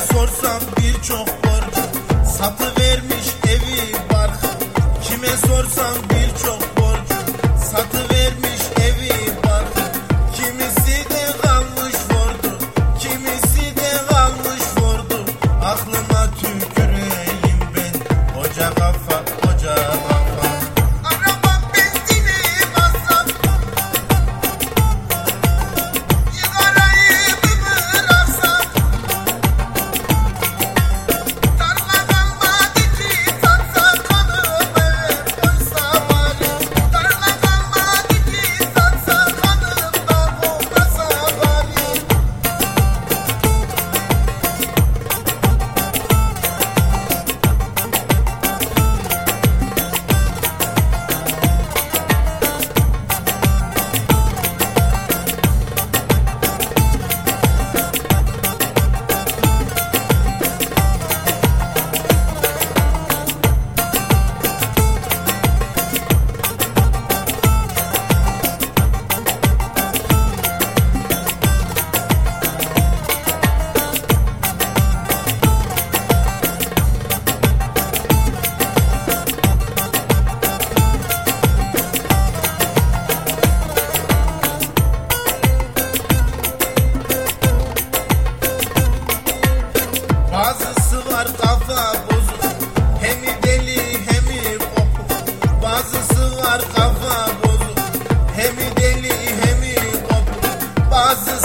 sorsam birçok borcu Satı vermiş evi barkı Kime sorsam birçok borcu Satı vermiş evi barkı Kimisi de kalmış vurdu Kimisi de kalmış vurdu Aklıma tüküreyim ben. Hoca kafa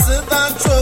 Nasıl da çok